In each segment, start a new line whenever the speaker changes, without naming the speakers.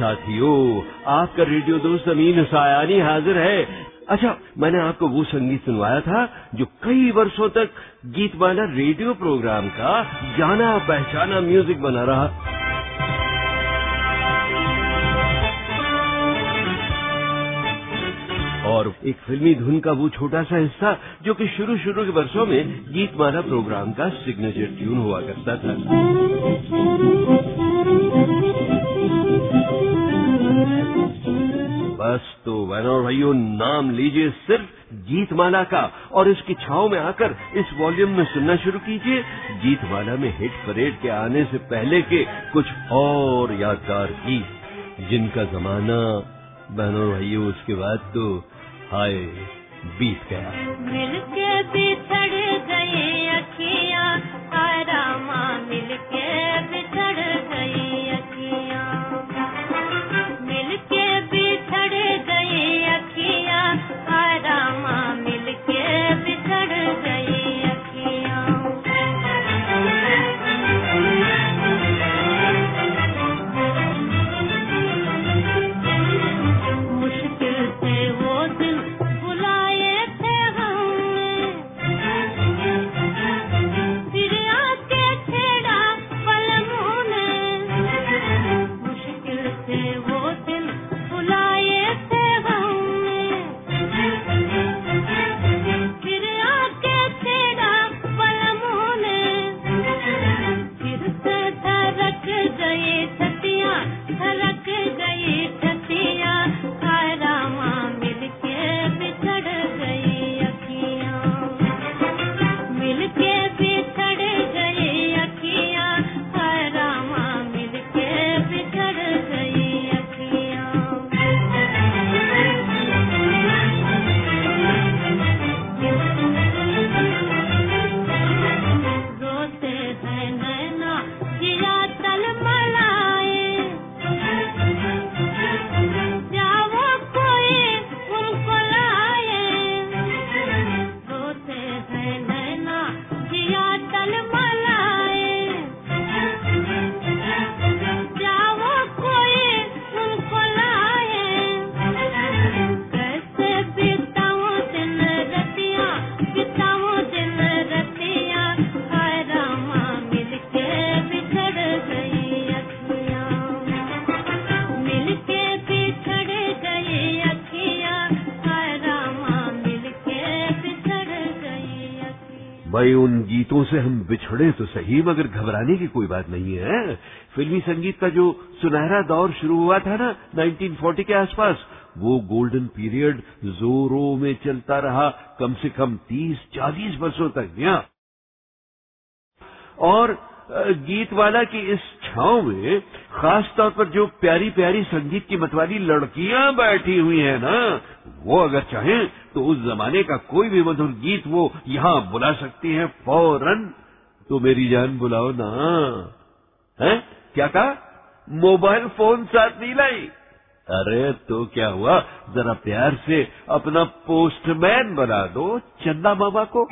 साथियों, आपका रेडियो दोस्त अमीन सायानी हाजिर है। अच्छा मैंने आपको वो संगीत सुनवाया था जो कई वर्षों तक गीतमाला रेडियो प्रोग्राम का जाना पहचाना म्यूज़िक बना रहा। और एक फिल्मी धुन का वो छोटा सा हिस्सा, जो कि शुरू शुरू के वर्षों में गीतमाला प्रोग्राम का सिग्नेचर ट्यून हुआ करता था। बस तो वैनोर भाइयों, नाम लीजिए सिर्फ़ गीतमाला का। और इसकी छाव में आकर इस वॉल्यूम में सुनना शुरू कीजिए। गीतमाला में हिट परेड के आने से पहले के कुछ और यादगार गीत। जिनका जमाना, बहनों भाइयों, उसके बाद तो हाय, बीत गया।
मिलके बिछड़
भाई, उन गीतों से हम बिछड़े तो सही, मगर घबराने की कोई बात नहीं है। फिल्मी संगीत का जो सुनहरा दौर शुरू हुआ था ना 1940 के आसपास, वो गोल्डन पीरियड जोरों में चलता रहा, कम से कम 30-40 वर्षों तक। यहाँ और गीत वाला की इस छाव में खास तौर पर जो प्यारी प्यारी संगीत की मतवाली लड़कियाँ बैठी हुई हैं ना, वो अगर चाहें तो उस जमाने का कोई भी मधुर गीत वो यहाँ बुला सकती हैं फ़ौरन। तो मेरी जान बुलाओ ना। है? क्या कहा? मोबाइल फ़ोन साथ नहीं लाई? अरे तो क्या हुआ? जरा प्यार से अपना पोस्टमैन बना दो चंदा मामा को।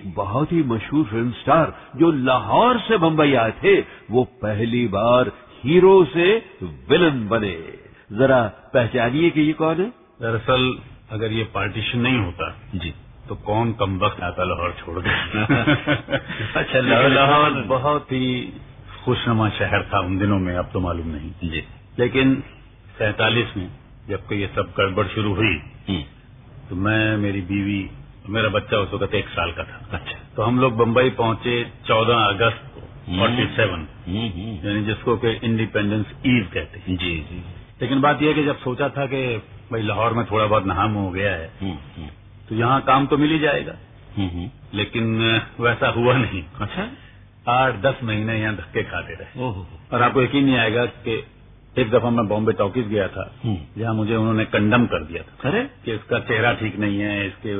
एक बहुत ही मशहूर फ़िल्म स्टार जो लाहौर से बंबई आए थे वो पहली बार हीरो से विलन बने। जरा पहचानिए कि ये कौन है?
दरअसल अगर ये पार्टीशन नहीं होता
जी।
तो कौन कम वक्त आता लाहौर छोड़ गया
अच्छा,
लाहौर बहुत ही खुशनुमा शहर था उन दिनों में अब तो मालूम नहीं।
जी।
लेकिन सैतालीस में जबकि ये सब गड़बड़ शुरू हुई
हम्म,
तो मैं मेरी बीवी मेरा बच्चा उस वक्त एक साल का था।
अच्छा।
तो हम लोग बम्बई पहुँचे 14 अगस्त
हम्म।
Forty seven.
हम्म, हम्म,
यानी जिसको कि इंडिपेंडेंस ईव कहते हैं।
जी जी।
लेकिन बात यह है कि जब सोचा था कि भाई लाहौर में थोड़ा बहुत नहाम हो गया है
हम्म, हम्म,
तो यहाँ काम तो मिल ही जाएगा।
हम्म, हम्म।
लेकिन वैसा हुआ नहीं।
अच्छा।
आठ दस महीने यहाँ धक्के खाते रहे। और आपको यकीन नहीं आएगा कि एक दफ़ा मैं बॉम्बे टॉकीज गया था जहाँ मुझे उन्होंने कंडम कर दिया था
अरे।
कि इसका चेहरा ठीक नहीं है इसके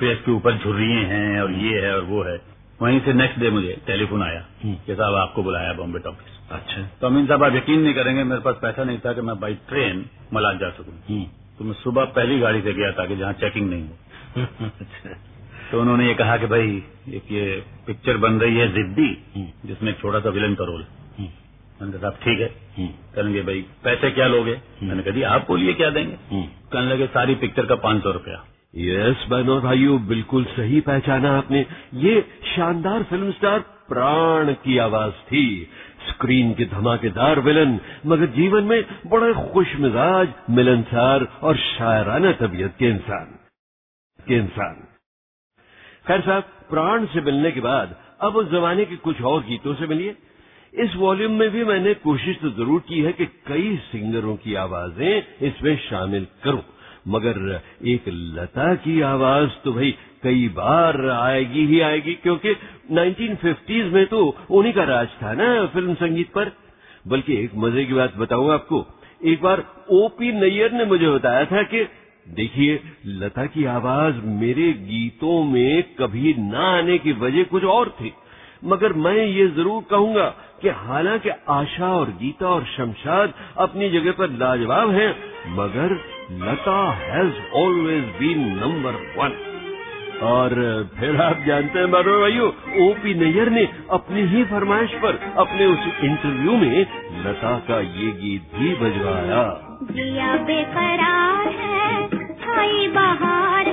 फेस के ऊपर झुर्रिये हैं और ये है और वो है। वहीं से नेक्स्ट डे मुझे टेलीफोन आया
हम्म।
कि साहब आपको बुलाया बॉम्बे टॉकीज।
अच्छा।
तो अमीन साहब आप यकीन नहीं करेंगे मेरे पास पैसा नहीं था कि मैं बाई ट्रेन मलाज जा सकूँ।
हम्म।
तो मैं सुबह पहली गाड़ी से गया था कि जहाँ चेकिंग नहीं हो
अच्छा।
तो उन्होंने ये कहा कि भाई एक ये पिक्चर बन रही है जिद्दी
हम्म।
जिसमें एक छोटा सा विलन का रोल है।
हम्म,
मैंने कहा साहब ठीक है।
हम्म,
कहेंगे भाई पैसे क्या लोगे? मैंने कहा जी आप बोलिए क्या देंगे?
हम्म।
कहने लगे सारी पिक्चर का पाँच सौ रुपया।
यस बहनों भाइयों बिल्कुल सही पहचाना आपने। ये शानदार फ़िल्म स्टार प्राण की आवाज़ थी। स्क्रीन के धमाकेदार विलन मगर जीवन में बड़े खुश मिजाज मिलनसार और शायराना तबीयत के इंसान के इंसान। खैर साहब प्राण से मिलने के बाद अब उस जमाने के कुछ और गीतों से मिलिए। इस वॉल्यूम में भी मैंने कोशिश तो ज़रूर की है कि कई सिंगरों की आवाज़ें इसमें शामिल करूँ। मगर एक लता की आवाज़ तो भाई कई बार आएगी ही आएगी, क्योंकि 1950s में तो उन्हीं का राज था ना फ़िल्म संगीत पर। बल्कि एक मज़े की बात बताऊँ आपको, एक बार ओपी नैयर ने मुझे बताया था कि, देखिए, लता की आवाज़ मेरे गीतों में कभी ना आने की वजह कुछ और थी। मगर मैं ये ज़रूर कहूँगा कि हालाँकि आशा और गीता और शमशाद अपनी जगह पर लाजवाब हैं, मगर Lata has always been number one और फिर आप जानते हैं मारो भाइयों, ओपी नैयर ने अपनी ही फरमाइश पर अपने उस इंटरव्यू में लता का ये गीत भी बजवाया।
बेकरार है बहार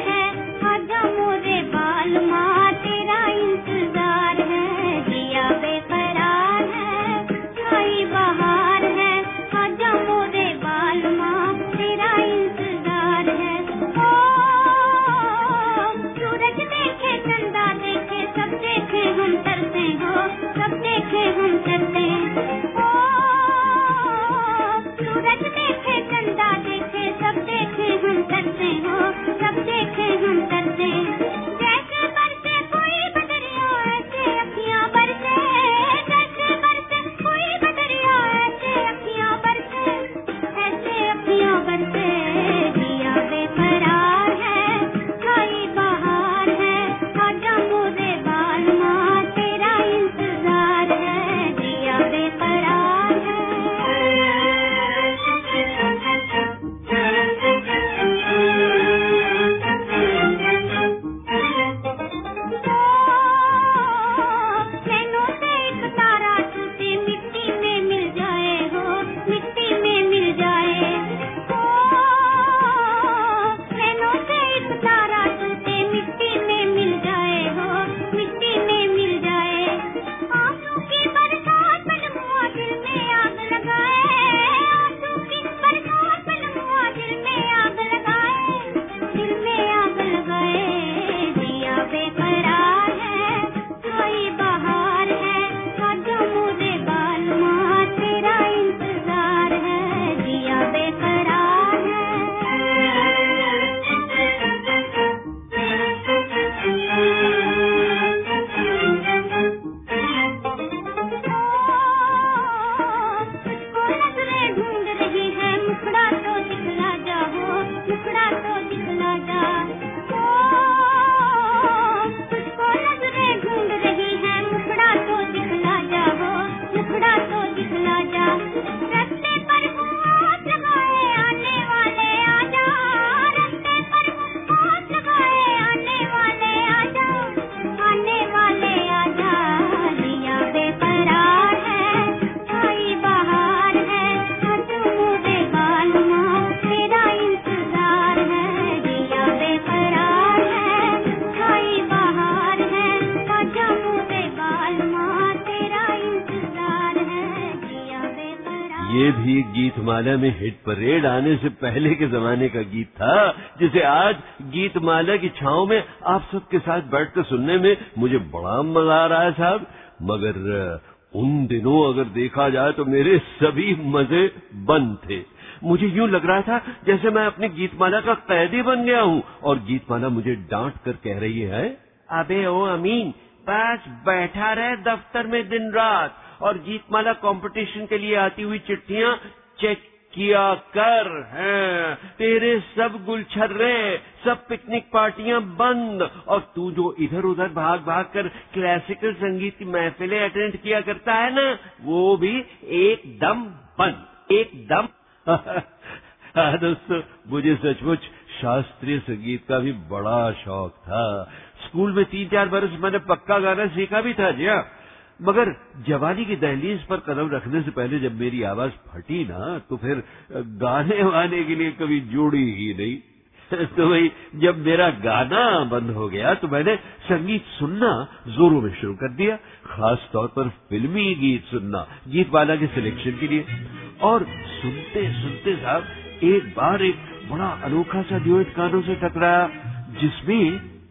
परेड आने से पहले के जमाने का गीत था, जिसे आज गीत माला की छाव में आप सबके साथ बैठकर सुनने में मुझे बड़ा मज़ा आ रहा है साहब। मगर उन दिनों अगर देखा जाए तो मेरे सभी मज़े बंद थे। मुझे यूँ लग रहा था जैसे मैं अपनी गीतमाला का कैदी बन गया हूँ, और गीतमाला मुझे डांट कर कह रही है? अबे ओ अमीन, बस बैठा रहे दफ्तर में दिन रात, और गीतमाला कंपटीशन के लिए आती हुई चिट्ठियाँ चेक किया कर हैं। तेरे सब गुलछर्रे, सब पिकनिक पार्टियाँ बंद। और तू जो इधर उधर भाग भाग कर क्लासिकल संगीत की महफिलें अटेंड किया करता है ना, वो भी एकदम बंद, एकदम। हाँ दोस्तों, मुझे सचमुच शास्त्रीय संगीत का भी बड़ा शौक था। स्कूल में तीन चार बरस मैंने पक्का गाना सीखा भी था जी हाँ। मगर जवानी की दहलीज पर कदम रखने से पहले जब मेरी आवाज़ फटी ना तो फिर गाने वाने के लिए कभी जुड़ी ही नहीं। तो भाई जब मेरा गाना बंद हो गया तो मैंने संगीत सुनना जोरों में शुरू कर दिया, खास तौर पर फिल्मी गीत सुनना, गीत वाला के सिलेक्शन के लिए। और सुनते सुनते साहब, एक बार एक बड़ा अनोखा सा ड्यूएट कानों से टकराया, जिसमें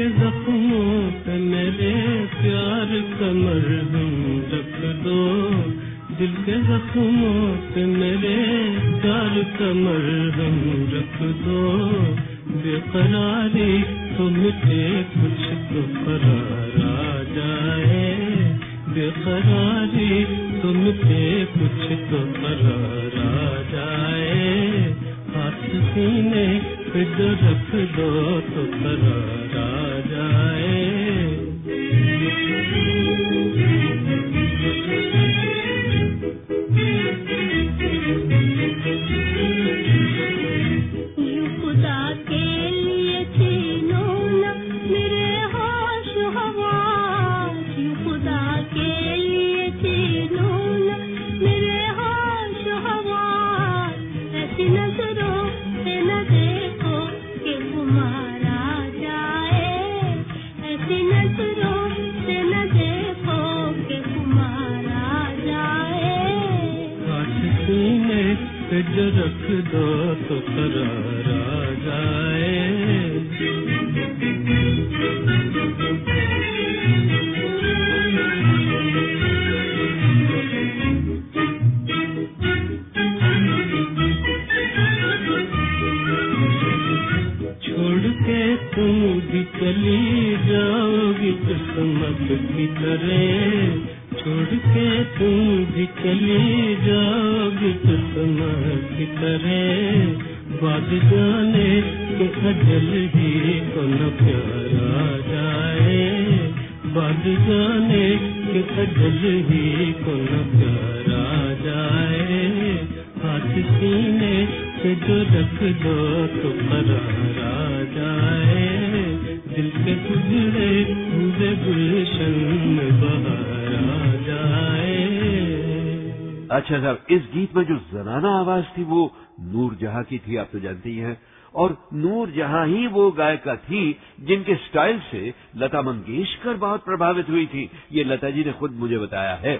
के जख्मों पे मेरे प्यार का मरहम रख दो। दिल के जख्मों पे मेरे प्यार का मरहम रख दो। बेकरारी
बाद जाने के अजल ही को न प्यारा जाए। हाथ सीने से जो रख दो तो करारा जाए। दिल के गुजरे पूरे गुलशन में बहारा जाए।
अच्छा साहब इस गीत में जो जनाना आवाज़ थी वो नूर जहाँ की थी, आप तो जानती हैं। और नूर जहाँ ही वो गायिका थी जिनके स्टाइल से लता मंगेशकर बहुत प्रभावित हुई थी। ये लता जी ने खुद मुझे बताया है।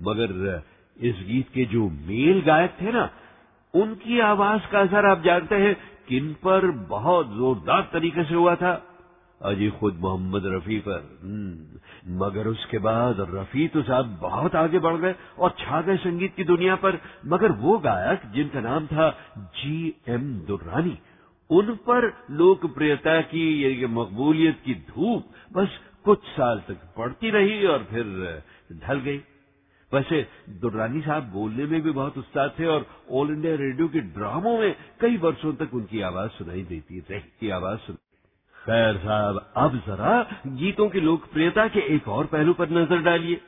मगर इस गीत के जो मेल गायक थे ना उनकी आवाज़ का असर आप जानते हैं किन पर बहुत जोरदार तरीके से हुआ था। अजी खुद मोहम्मद रफी पर। हम्म, मगर उसके बाद रफी तो साहब बहुत आगे बढ़ गए और छा गए संगीत की दुनिया पर। मगर वो गायक जिनका नाम था जी एम दुर्रानी उन पर लोकप्रियता की, यानी मकबूलियत की धूप बस कुछ साल तक पड़ती रही और फिर ढल गई। वैसे दुर्रानी साहब बोलने में भी बहुत उस्ताद थे और ऑल इंडिया रेडियो के ड्रामों में कई वर्षों तक उनकी आवाज़ सुनाई देती रही, की आवाज़ सुन। खैर साहब, अब जरा गीतों की लोकप्रियता के एक और पहलू पर नज़र डालिए।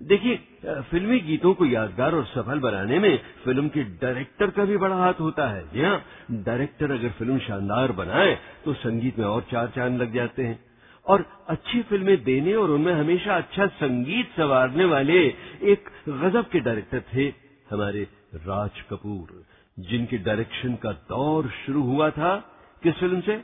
देखिए फिल्मी गीतों को यादगार और सफल बनाने में फ़िल्म के डायरेक्टर का भी बड़ा हाथ होता है। जी हाँ डायरेक्टर अगर फ़िल्म शानदार बनाए तो संगीत में और चार चाँद लग जाते हैं। और अच्छी फ़िल्में देने और उनमें हमेशा अच्छा संगीत संवारने वाले एक गजब के डायरेक्टर थे हमारे राज कपूर, जिनके डायरेक्शन का दौर शुरू हुआ था किस फ़िल्म से?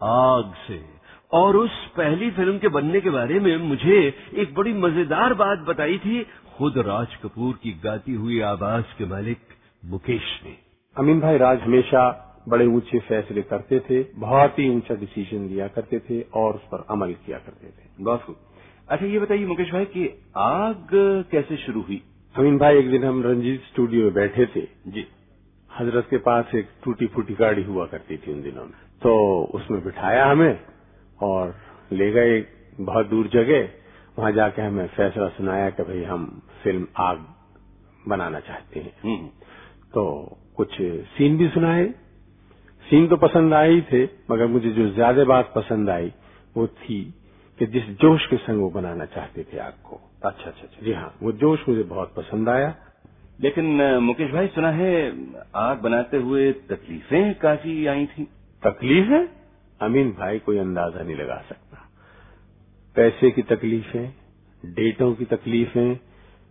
आग से। और उस पहली फ़िल्म के बनने के बारे में मुझे एक बड़ी मज़ेदार बात बताई थी। खुद राज कपूर की गाती हुई आवाज़ के मालिक मुकेश ने।
अमीन भाई राज हमेशा बड़े ऊँचे फैसले करते थे बहुत ही ऊँचा डिसीज़न लिया करते थे और उस पर अमल किया करते थे।
बहुत खूब अच्छा ये बताइए मुकेश भाई कि आग कैसे शुरू हुई?
अमीन भाई एक दिन हम रंजीत स्टूडियो में बैठे थे।
जी।
हज़रत के पास एक टूटी फूटी गाड़ी हुआ करती थी उन दिनों में। तो उसमें बिठाया हमें और ले गए बहुत दूर जगह वहाँ जाके हमें फैसला सुनाया कि भाई हम फ़िल्म आग बनाना चाहते हैं।
हम्म,
तो कुछ सीन भी सुनाए। सीन तो पसंद आए ही थे मगर मुझे जो ज़्यादा बात पसंद आई वो थी कि जिस जोश के संग वो बनाना चाहते थे आग को।
अच्छा अच्छा अच्छा।
जी हाँ वो जोश मुझे बहुत पसंद आया।
लेकिन मुकेश भाई सुना है आग बनाते हुए तकलीफें काफ़ी आई थी?
तकलीफ़? अमीन भाई कोई अंदाज़ा नहीं लगा सकता। पैसे की तकलीफें डेटों की तकलीफें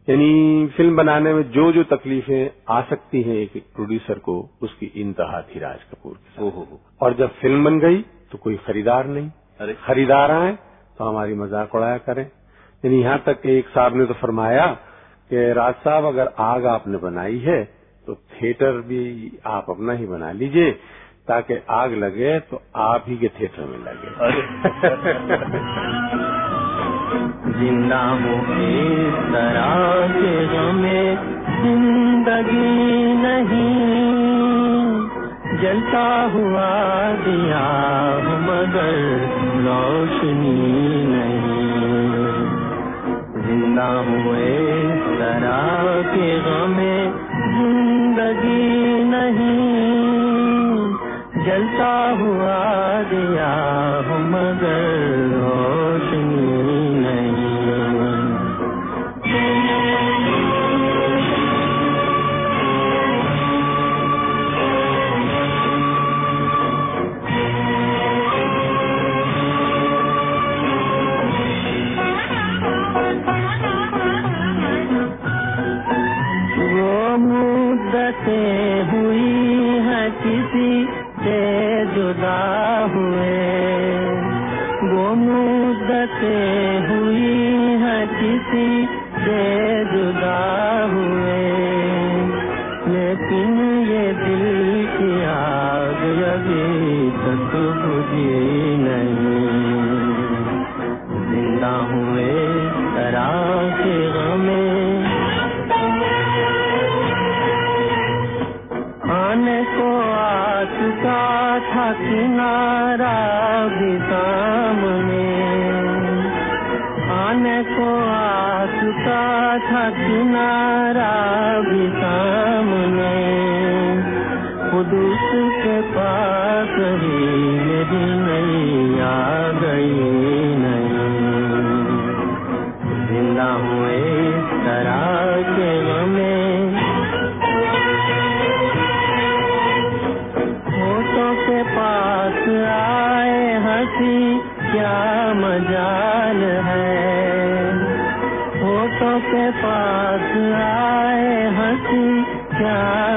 यानी फ़िल्म बनाने में जो जो तकलीफें आ सकती हैं एक प्रोड्यूसर को उसकी इंतहा थी राज कपूर के
ओहो हो।
और जब फ़िल्म बन गई तो कोई खरीदार नहीं।
अरे।
खरीदार आए तो हमारी मज़ाक उड़ाया करें। यानी यहाँ तक कि एक साहब ने तो फरमाया कि राज साहब अगर आग आपने बनाई है तो थिएटर भी आप अपना ही बना लीजिए। ताकि आग लगे तो आप ही के थिएटर में लगे।
ज़िंदा हूँ इस तरह के गमे ज़िंदगी नहीं। जलता हुआ दिया मगर रोशनी नहीं। ज़िंदा हुए तरह के गमे ज़िंदगी जलता हुआ दिया हूँ मगर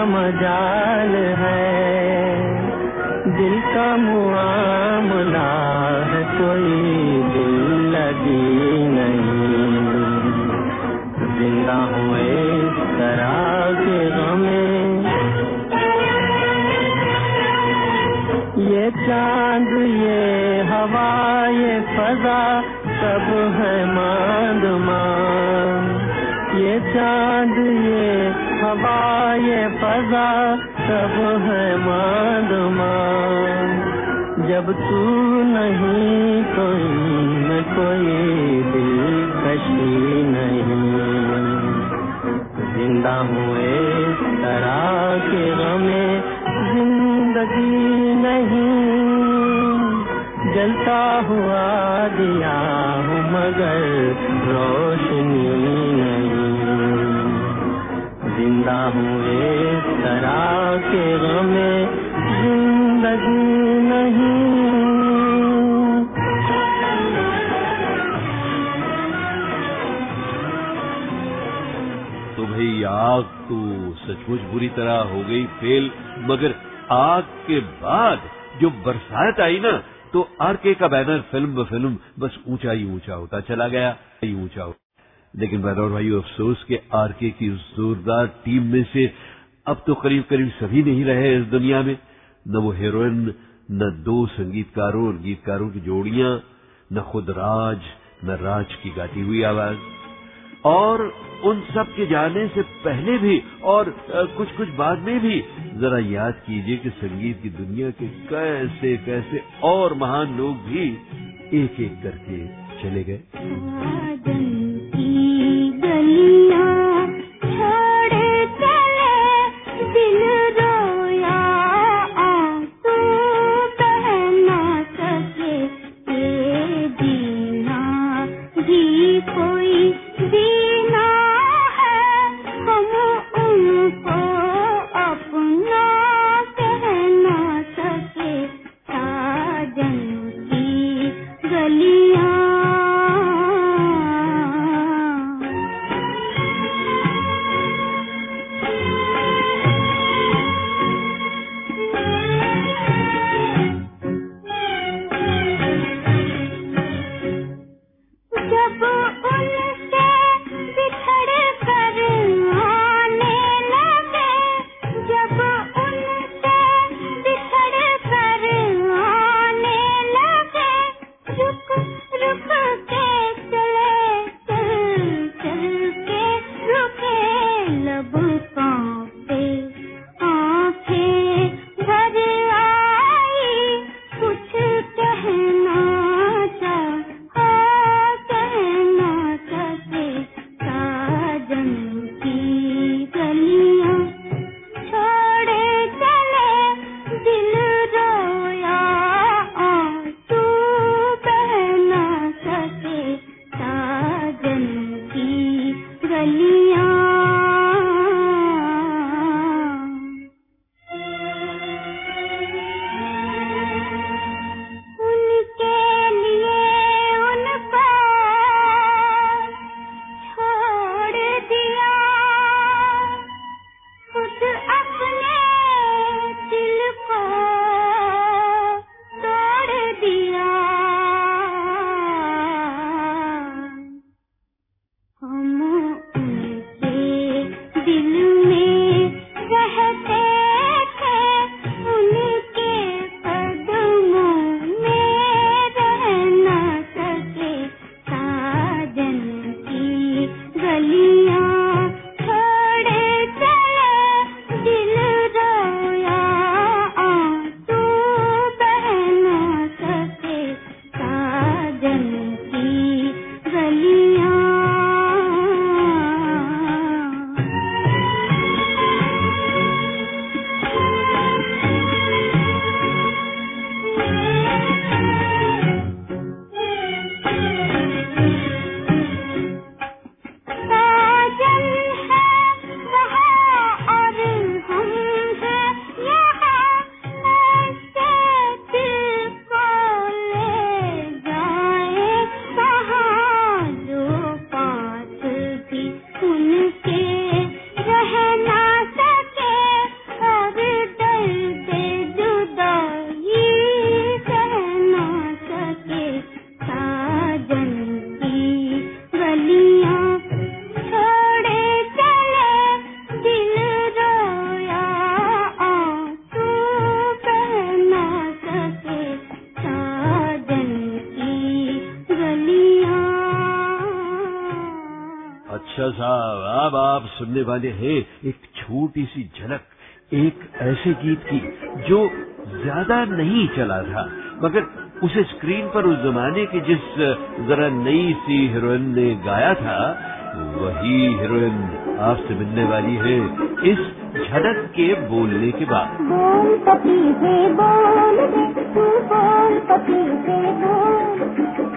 मजाल है। दिल का मुआमला है, कोई दिल लगी नहीं। ज़िंदा हूँ इस तरह के गमे ये चाँद, ये हवा, ये फजा, सब है मांद मांग ये चाँद ये फजा सब है मांद मांग जब तू नहीं तो इनमें कोई दिलकशी नहीं। ज़िंदा हुए तरह के गमे ज़िंदगी नहीं। जलता हुआ दिया हूँ मगर रोशनी
सचमुच बुरी तरह हो गई फेल, मगर आग के बाद जो बरसात आई ना तो आरके का बैनर फ़िल्म ब फ़िल्म बस ऊँचा ही ऊँचा होता चला गया, ही ऊँचा हो लेकिन बहनौर भाई अफसोस के आरके की उस जोरदार टीम में से अब तो करीब करीब सभी नहीं रहे इस दुनिया में। न वो हीरोइन, न दो संगीतकारों और गीतकारों की जोड़ियाँ, न खुद राज, न राज की गाती हुई आवाज़। और उन सब के जाने से पहले भी और कुछ कुछ बाद में भी। जरा याद कीजिए कि संगीत की दुनिया के कैसे कैसे और महान लोग भी एक एक करके चले गए।
अच्छा साहब, अब आप सुनने वाले हैं एक छोटी सी झलक, एक ऐसे गीत की जो ज़्यादा नहीं चला था, मगर उसे स्क्रीन पर उस जमाने की जिस जरा नई सी हीरोइन ने गाया था, वही हीरोइन आपसे मिलने वाली है इस झलक के बोलने के बाद।
बोल